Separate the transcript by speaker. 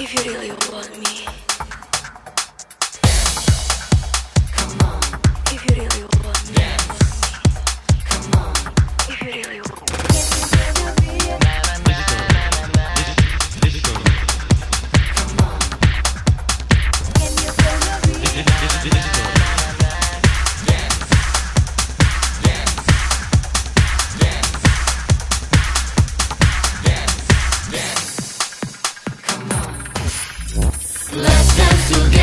Speaker 1: If you really want
Speaker 2: together,